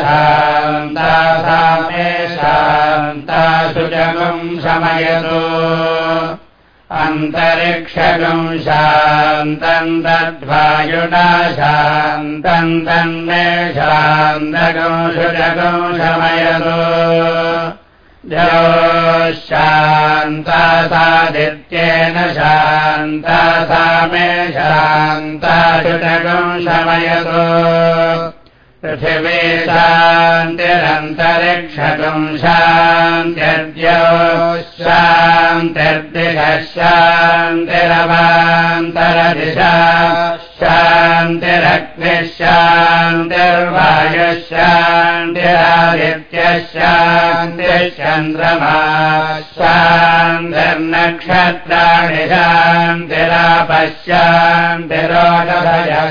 शान्ता सा मे शान्ता सुजगम् शमयतु। अन्तरिक्षगम् शान्तम् तद्वायुना शान्तम् तन्मे शान्तगम् सुजगम् शमयतु शान्ता सादित्येन शान्ता सा मे शान्ता शुनगम् शमयतु पृथिवी शान्तिरन्तरिक्षगम् शान्त्यद्य शान्तिर्दिशः शान्तिरवान्तरदिशा शान्तिरग्निः शान्तिर्वायुः शान्तिरादित्यः शान्तिः चन्द्रमा शान्तिर्नक्षत्राणि शान्तिरापः शान्तिरोगभयः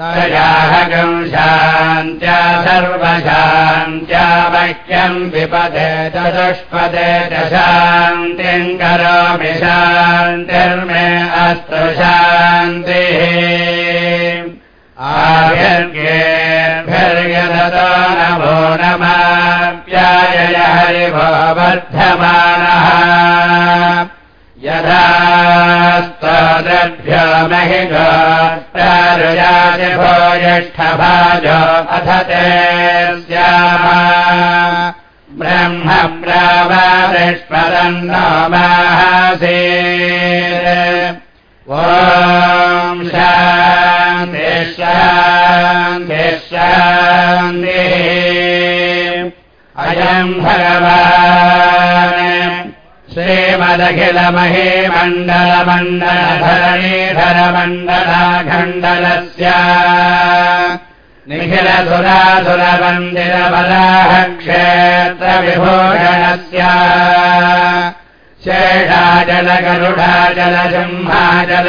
तयाहगम् शान्त्या सर्वशान्त्या वह्यम् विपदे चतुष्पदे च शान्तिम् करोमि शान्तिर्मे अस्तु शान्तिः। आर्यर्गेर्भिर्यदतो नमो नमाप्याय हरिभो वर्धमानः यथा स्तोद्रभ्यो महि गोत्रारुजातिभो ज्येष्ठभाजो अथ ते स्यामा। ब्रह्म प्रावारिष्पदन्नो माहासे ॐ शान्ति शान्ति शान्तिः। अयम् भगवान् श्रीमदखिलमहे मण्डलमण्डलधरणीधरमण्डलाखण्डलस्य। निखिलसुरासुरमन्दिरबलाः क्षेत्रविभूषणस्य शेषाजलगरुडाजलसिंहाजल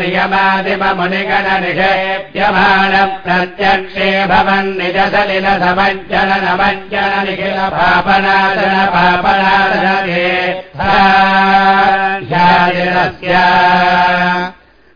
नियमादिममुनिगण निषेप्यमाण प्रत्यक्षे भवन् निज सलिल समज्जन नमज्जन निखिल पापनादन पापनादनस्य मुरारिसेवगजराधिवेदित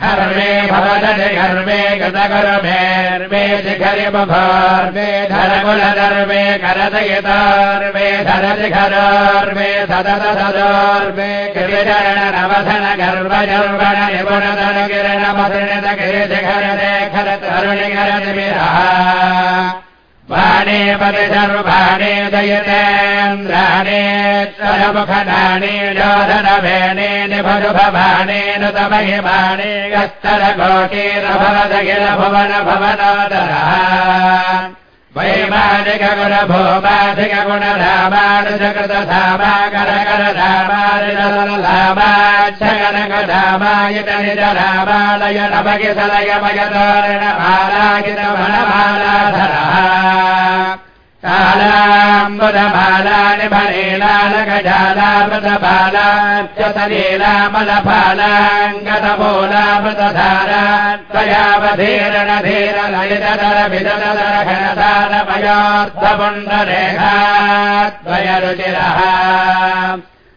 धर्मे भवदति गर्वे गतकर्मेर्वे शिखरिमभार्वे धरकुलधर्मे करदयितार्वे धरशिखरार्वे सदत सदार्वे शिखर रे खर गिरणमसृणत गिरिशिखरदे खरतरुणिगरतिमिरः बाणे परिसर्वाणे दयतेन्द्राणेश्वरमुखदाने जोधनभेणे निभुभवाणे नुतमहि बाणे गस्तरकोटीरभवदखिल भुवन भवनोदरः वैमानिकगुणभूमाधिकगुणधामानुजकृतधामारिलामाच्छगनकधामायित निजरामालय नभगिसलयमयतोरणमालागितमणमालाधरः कालाम्बुधमालानि भरेलालगजालामृतबालाच्युतलीलामलफालाङ्गतमूलामृतधारा त्वयावधीरणधीरललितधरविदधरघनसारपयार्थपुण्डरेखा त्वयरुचिरः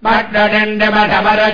विविध भुवन परिराखण्ड ब्रह्माण्ड मण्डल विचण्डिरः आर्यधुर्यानन्दार्य पवित्र खनित्र पादपात्रे कृत निज जुगगत व्रणकिट विभूषण बहल सोजित शतजन वत्सलतादिशयः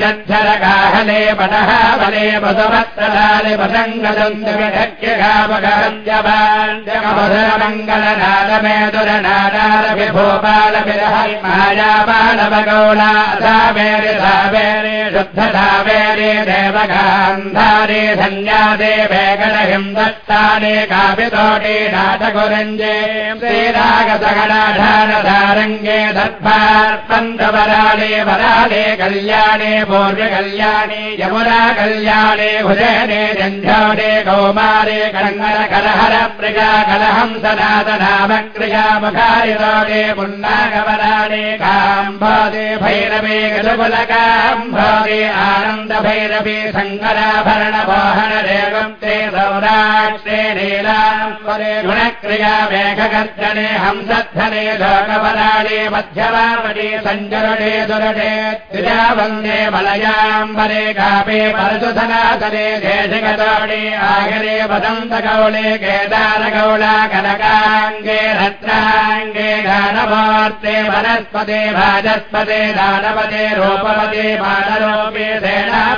ण्डमठमरजच्छरकाहले पटः बले मधुमत्तलाले पतङ्गदन्तविधक्यगापगन्त्यमधुरमङ्गलनादमे दुरनादारविभोपालविरहरि मायापालवगौला सावेरि सावेरे शुद्धधावेरे देवगान्धारे सन्न्यादे वेगणहिं दत्ताने कापितोटे नाटकुरञ्जे श्रीरागसगणाढानसारङ्गे दर्भार्पन्तवराले वराले कल्याणे पूर्वकल्याणे यमुना कल्याणे भुजने जञ्झाने कौमारे कङ्गल कलहर प्रिया कलहं सनातनामक्रिया मुखारिरोगे पुन्नागवराणे काम्भादे भैरवे गजबुलकाम्भादे आनन्द भैरवे सङ्गराभरण वाहन रेगं ते सौराष्ट्रे नीलाम्बरे गुणक्रिया मेघगर्जने हंसध्वने लोकवराणे मध्यवामणे सञ्जरणे दुरणे त्रिजावन्दे मलयाम्बरे कापे परशु सनातने देशगतोणे आगरे वदन्तकौले केदारगौला कनकाङ्गे रत्नाङ्गे गानवार्ते वनस्पते भाजस्पते दानपते रूपपते बालरूपे सेनापते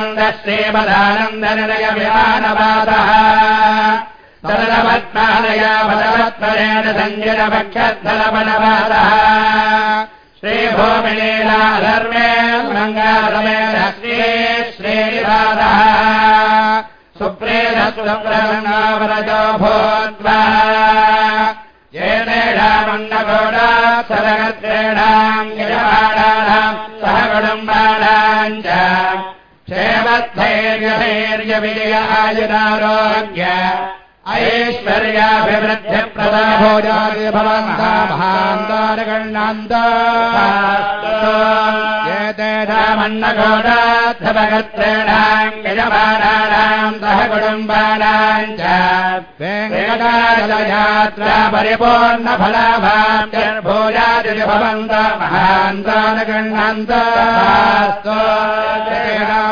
समकृतानन्द श्रीमदानन्दनिलय विमानवासः सरलपद्मालया बलवत्परेण सञ्जनभक्षद्धलवनवासः श्रीभूमिलीला धर्मे मङ्गारमे श्री श्रीनिवासः सुप्रेदसुप्रसङ्गावरजो भूत्वा येतेषामन्नगोडा सरगत्रेणाम् यजमानानाम् सह कुटुम्बानाम् च क्षेमद्धैर्यधैर्यविजय आयुरारोग्य ऐश्वर्याभिवृद्धिप्रदा भोजादि भवन्ता भान्तारगण्णान्त एतेषामन्नगोडाद्धभगत्रेणाम् यजमानानाम् सह कुटुम्बानाम् च वेङ्कटाचलयात्रा परिपूर्णफलाभाभोजादि भवन्त महान्तानगण्णान्त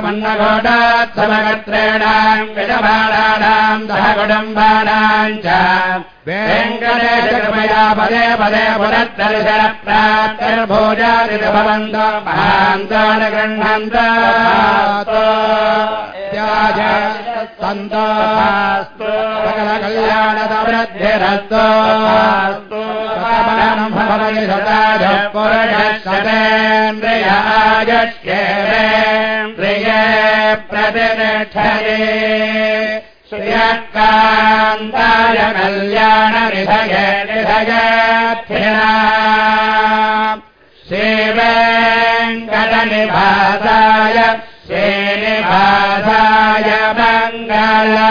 मन्नगोडात्समगत्रेणाम् यजमानानाम् सह कुटुम्बानाम् च। वेङ्कटेशकृपया पदे पदे पुनर्दर्शन प्राप्तिर्भोजादि भवन्त महान्तान् गृह्णन्त त्याज सन्त सकलकल्याणदवृद्धिरस्तो भवति पुरुषशतेन्द्रियायश्चेन्द्रिये प्रतिष्ठये श्रियकान्ताय कल्याणनिधय निधयथिणा श्रीवेङ्कटनिभासाय श्रीनिभासाय मङ्गला